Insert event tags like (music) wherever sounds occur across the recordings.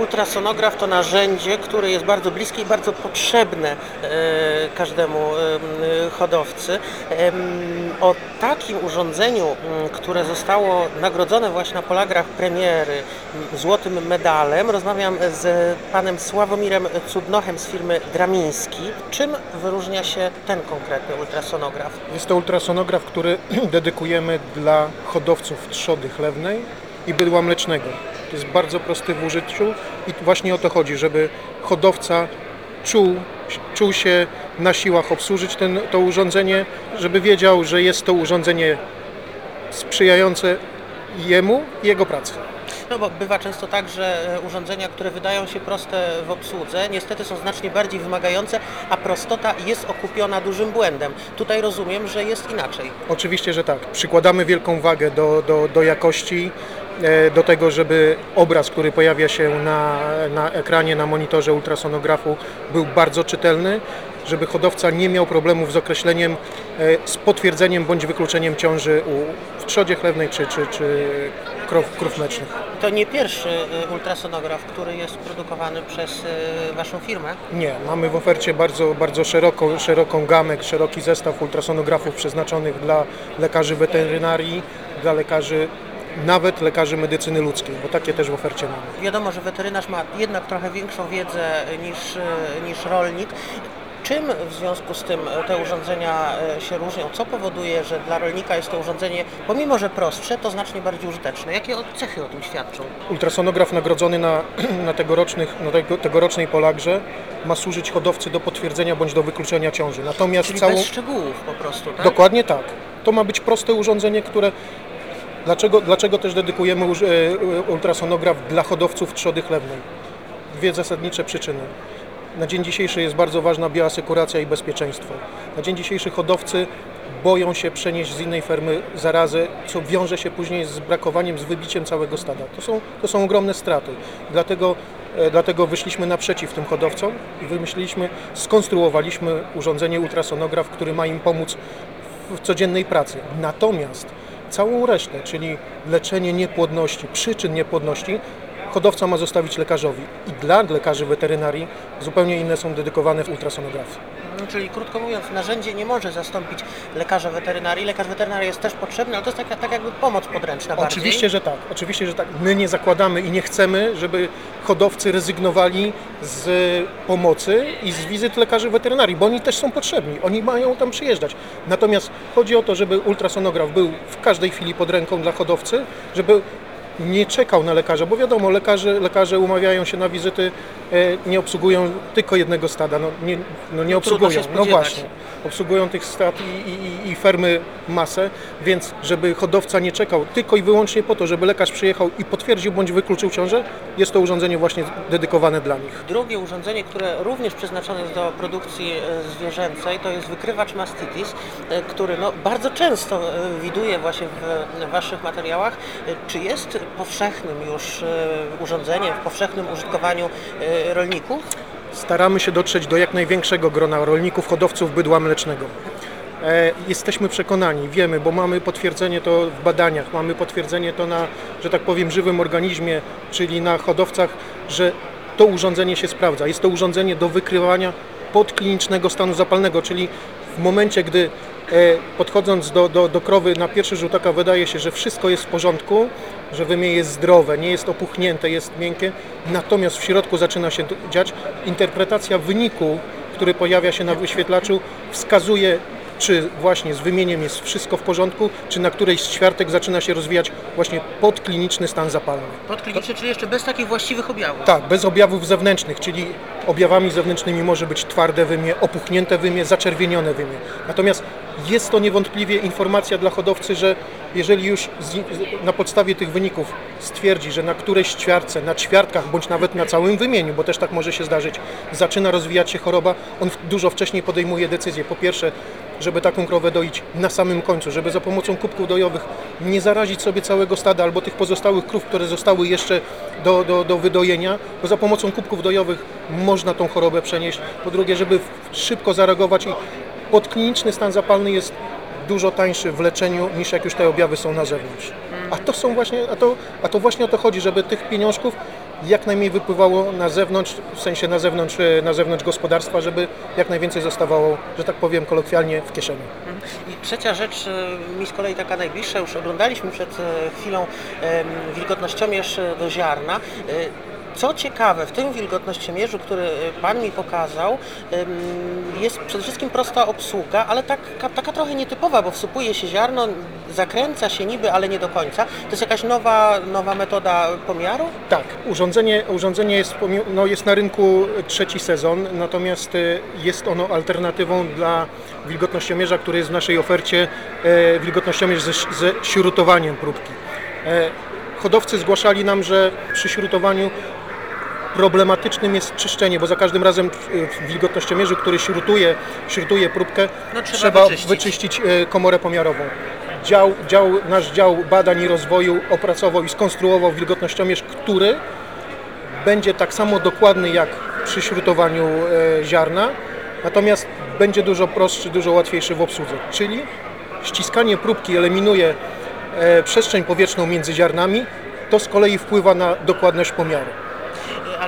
Ultrasonograf to narzędzie, które jest bardzo bliskie i bardzo potrzebne e, każdemu e, hodowcy. O takim urządzeniu, które zostało nagrodzone właśnie na Polagrach premiery złotym medalem, rozmawiam z panem Sławomirem Cudnochem z firmy Dramiński. Czym wyróżnia się ten konkretny ultrasonograf? Jest to ultrasonograf, który (clears throat) dedykujemy dla hodowców trzody chlewnej i bydła mlecznego. Jest bardzo prosty w użyciu i właśnie o to chodzi, żeby hodowca czuł, czuł się na siłach obsłużyć ten, to urządzenie, żeby wiedział, że jest to urządzenie sprzyjające jemu i jego pracy. No bo bywa często tak, że e, urządzenia, które wydają się proste w obsłudze, niestety są znacznie bardziej wymagające, a prostota jest okupiona dużym błędem. Tutaj rozumiem, że jest inaczej. Oczywiście, że tak. Przykładamy wielką wagę do, do, do jakości, do tego, żeby obraz, który pojawia się na, na ekranie, na monitorze ultrasonografu był bardzo czytelny, żeby hodowca nie miał problemów z określeniem, e, z potwierdzeniem bądź wykluczeniem ciąży u, w trzodzie chlewnej czy, czy, czy krów, krów mlecznych. To nie pierwszy e, ultrasonograf, który jest produkowany przez e, Waszą firmę. Nie, mamy w ofercie bardzo, bardzo szeroką, szeroką gamę, szeroki zestaw ultrasonografów przeznaczonych dla lekarzy weterynarii, dla lekarzy, nawet lekarzy medycyny ludzkiej, bo takie też w ofercie mamy. Wiadomo, że weterynarz ma jednak trochę większą wiedzę niż, niż rolnik. Czym w związku z tym te urządzenia e, się różnią? Co powoduje, że dla rolnika jest to urządzenie, pomimo że prostsze, to znacznie bardziej użyteczne? Jakie cechy o tym świadczą? Ultrasonograf nagrodzony na, (clears throat) na, tegorocznych, na tego, tegorocznej Polagrze ma służyć hodowcy do potwierdzenia bądź do wykluczenia ciąży. Natomiast Czyli całą... bez szczegółów po prostu, tak? Dokładnie tak. To ma być proste urządzenie, które. Dlaczego, dlaczego też dedykujemy e, ultrasonograf dla hodowców trzody chlewnej? Dwie zasadnicze przyczyny. Na dzień dzisiejszy jest bardzo ważna bioasekuracja i bezpieczeństwo. Na dzień dzisiejszy hodowcy boją się przenieść z innej fermy zarazę, co wiąże się później z brakowaniem, z wybiciem całego stada. To są, to są ogromne straty. Dlatego, e, dlatego wyszliśmy naprzeciw tym hodowcom i wymyśliliśmy, skonstruowaliśmy urządzenie ultrasonograf, który ma im pomóc w codziennej pracy. Natomiast całą resztę, czyli leczenie niepłodności, przyczyn niepłodności, hodowca ma zostawić lekarzowi. I dla lekarzy weterynarii zupełnie inne są dedykowane w ultrasonografii. Czyli krótko mówiąc, narzędzie nie może zastąpić lekarza weterynarii. Lekarz weterynarii jest też potrzebny, ale to jest taka, tak jakby pomoc podręczna bardziej. Oczywiście, że tak. Oczywiście, że tak. My nie zakładamy i nie chcemy, żeby hodowcy rezygnowali z pomocy i z wizyt lekarzy weterynarii, bo oni też są potrzebni. Oni mają tam przyjeżdżać. Natomiast chodzi o to, żeby ultrasonograf był w każdej chwili pod ręką dla hodowcy, żeby nie czekał na lekarza, bo wiadomo, lekarze, lekarze umawiają się na wizyty, e, nie obsługują tylko jednego stada, no nie, no nie obsługują, się no właśnie, obsługują tych stad i, i, i fermy masę, więc żeby hodowca nie czekał tylko i wyłącznie po to, żeby lekarz przyjechał i potwierdził bądź wykluczył ciążę, jest to urządzenie właśnie dedykowane dla nich. Drugie urządzenie, które również przeznaczone jest do produkcji e, zwierzęcej, to jest wykrywacz mastitis, e, który no, bardzo często widuję właśnie w, Waszych materiałach. Czy jest powszechnym już e, urządzeniem, w powszechnym użytkowaniu e, rolników? Staramy się dotrzeć do jak największego grona rolników, hodowców bydła mlecznego. E, Jesteśmy przekonani, wiemy, bo mamy potwierdzenie to w badaniach, mamy potwierdzenie to na, że tak powiem, żywym organizmie, czyli na hodowcach, że to urządzenie się sprawdza. Jest to urządzenie do wykrywania podklinicznego stanu zapalnego, czyli w momencie, gdy e, podchodząc do, do, do krowy na pierwszy rzut oka wydaje się, że wszystko jest w porządku, że wymię jest zdrowe, nie jest opuchnięte, jest miękkie, natomiast w środku zaczyna się dziać. Interpretacja wyniku, który pojawia się na wyświetlaczu, wskazuje, czy właśnie z wymieniem jest wszystko w porządku, czy na którejś z ćwiartek zaczyna się rozwijać właśnie podkliniczny stan zapalny. Podkliniczny, czyli jeszcze bez takich właściwych objawów. Tak, bez objawów zewnętrznych, czyli objawami zewnętrznymi może być twarde wymie, opuchnięte wymie, zaczerwienione wymie. Natomiast jest to niewątpliwie informacja dla hodowcy, że jeżeli już z, na podstawie tych wyników stwierdzi, że na którejś ćwiartce, na ćwiartkach bądź nawet na całym wymieniu, bo też tak może się zdarzyć, zaczyna rozwijać się choroba, on dużo wcześniej podejmuje decyzję. Po pierwsze, żeby taką krowę doić na samym końcu, żeby za pomocą kubków dojowych nie zarazić sobie całego stada albo tych pozostałych krów, które zostały jeszcze do, do, do wydojenia, bo za pomocą kubków dojowych można tą chorobę przenieść. Po drugie, żeby szybko zareagować i podkliniczny stan zapalny jest dużo tańszy w leczeniu niż jak już te objawy są na zewnątrz. A to są właśnie, a to, a to właśnie o to chodzi, żeby tych pieniążków jak najmniej wypływało na zewnątrz, w sensie na zewnątrz, e, na zewnątrz gospodarstwa, żeby jak najwięcej zostawało, że tak powiem kolokwialnie, w kieszeni. I trzecia rzecz, e, mi z kolei taka najbliższa, już oglądaliśmy przed e, chwilą wilgotnościomierz do ziarna. Co ciekawe, w tym wilgotnościomierzu, który e, Pan mi pokazał, jest przede wszystkim prosta obsługa, ale taka, taka trochę nietypowa, bo wsypuje się ziarno, zakręca się niby, ale nie do końca. To jest jakaś nowa, nowa metoda pomiaru? Tak, urządzenie, urządzenie jest, no, jest na rynku trzeci sezon, natomiast e, jest ono alternatywą dla wilgotnościomierza, który jest w naszej ofercie, e, wilgotnościomierz ze, ze śrutowaniem próbki. E, hodowcy zgłaszali nam, że przy śrutowaniu problematycznym jest czyszczenie, bo za każdym razem w- w wilgotnościomierzu, który śrutuje, śrutuje próbkę, No, trzeba trzeba wyczyścić. wyczyścić e, komorę pomiarową. Dział, dział, nasz dział badań i rozwoju opracował i skonstruował wilgotnościomierz, który będzie tak samo dokładny jak przy śrutowaniu e, ziarna, natomiast będzie dużo prostszy, dużo łatwiejszy w obsłudze. Czyli ściskanie próbki eliminuje e, przestrzeń powietrzną między ziarnami, to z kolei wpływa na dokładność pomiaru.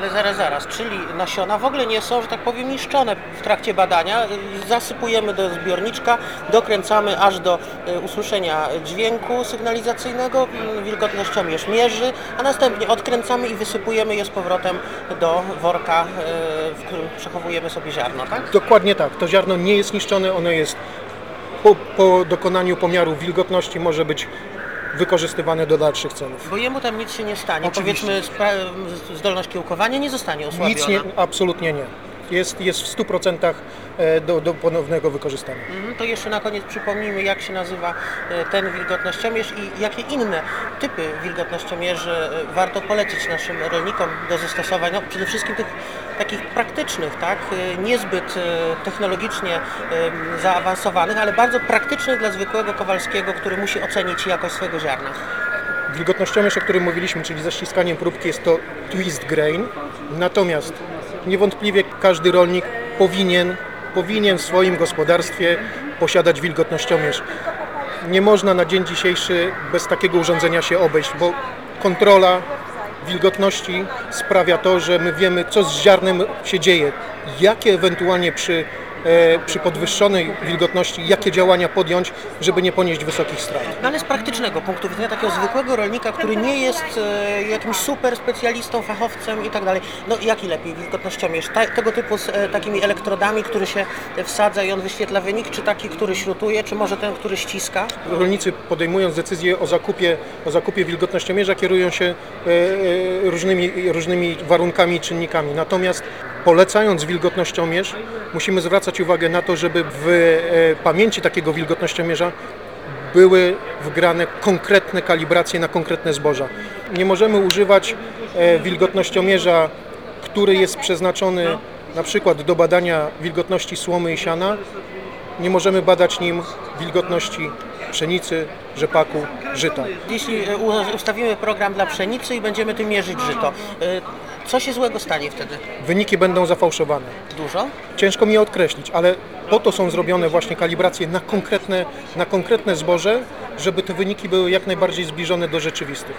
Ale zaraz, zaraz, czyli nasiona w ogóle nie są, że tak powiem, niszczone w trakcie badania. Zasypujemy do zbiorniczka, dokręcamy aż do e, usłyszenia dźwięku sygnalizacyjnego, mm, wilgotnościomierz mierzy, a następnie odkręcamy i wysypujemy je z powrotem do worka, e, w którym przechowujemy sobie ziarno, tak? Dokładnie tak. To ziarno nie jest niszczone, ono jest po, po dokonaniu pomiaru wilgotności może być wykorzystywane do dalszych celów. Bo jemu tam nic się nie stanie. Oczywiście. Powiedzmy, spra- zdolność kiełkowania nie zostanie osłabiona. Nic nie, absolutnie nie. Jest, jest w 100% e, do, do ponownego wykorzystania. Mhm, To jeszcze na koniec przypomnijmy, jak się nazywa e, ten wilgotnościomierz i jakie inne typy wilgotnościomierzy e, warto polecić naszym rolnikom do zastosowań. No, przede wszystkim tych takich praktycznych, tak? Niezbyt technologicznie zaawansowanych, ale bardzo praktycznych dla zwykłego Kowalskiego, który musi ocenić jakość swojego ziarna. Wilgotnościomierz, o którym mówiliśmy, czyli ze ściskaniem próbki, jest to twist grain. Natomiast niewątpliwie każdy rolnik powinien, powinien w swoim gospodarstwie posiadać wilgotnościomierz. Nie można na dzień dzisiejszy bez takiego urządzenia się obejść, bo kontrola wilgotności sprawia to, że my wiemy, co z ziarnem się dzieje, jakie ewentualnie przy, przy podwyższonej wilgotności, jakie działania podjąć, żeby nie ponieść wysokich strat. No ale z praktycznego punktu widzenia takiego zwykłego rolnika, który nie jest e, jakimś super specjalistą, fachowcem i tak dalej, no jaki lepiej wilgotnościomierz? Ta, tego typu z e, takimi elektrodami, który się wsadza i on wyświetla wynik, czy taki, który śrutuje, czy może ten, który ściska? rolnicy podejmując decyzję o zakupie, o zakupie wilgotnościomierza kierują się e, e, różnymi, różnymi warunkami i czynnikami. Natomiast polecając wilgotnościomierz musimy zwracać uwagę na to, żeby w e, pamięci takiego wilgotnościomierza były wgrane konkretne kalibracje na konkretne zboża. Nie możemy używać e, wilgotnościomierza, który jest przeznaczony na przykład do badania wilgotności słomy i siana, nie możemy badać nim wilgotności pszenicy, rzepaku, żyta. Jeśli e, ustawimy program dla pszenicy i będziemy tym mierzyć żyto, e, co się złego stanie wtedy? Wyniki będą zafałszowane. Dużo? Ciężko mi odkreślić, ale po to są zrobione właśnie kalibracje na konkretne, na konkretne zboże, żeby te wyniki były jak najbardziej zbliżone do rzeczywistych.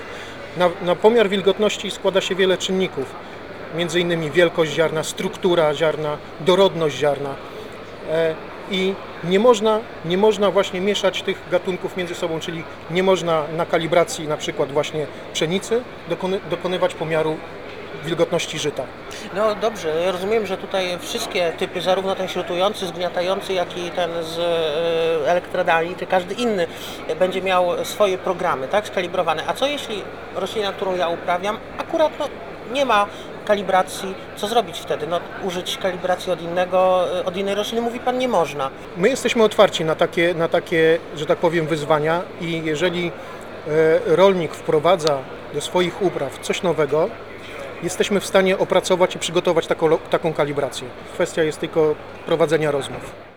Na, na pomiar wilgotności składa się wiele czynników, między innymi wielkość ziarna, struktura ziarna, dorodność ziarna. E, I nie można, nie można właśnie mieszać tych gatunków między sobą, czyli nie można na kalibracji na przykład właśnie pszenicy dokony, dokonywać pomiaru wilgotności żyta. No dobrze, ja rozumiem, że tutaj wszystkie typy, zarówno ten śrutujący, zgniatający, jak i ten z e, elektrodami, czy każdy inny będzie miał swoje programy, tak, skalibrowane. A co jeśli roślina, którą ja uprawiam, akurat no, nie ma kalibracji, co zrobić wtedy? No, użyć kalibracji od innego, e, od innej rośliny, mówi Pan, nie można. My jesteśmy otwarci na takie, na takie, że tak powiem, wyzwania i jeżeli e, rolnik wprowadza do swoich upraw coś nowego, jesteśmy w stanie opracować i przygotować taką, taką kalibrację. Kwestia jest tylko prowadzenia rozmów.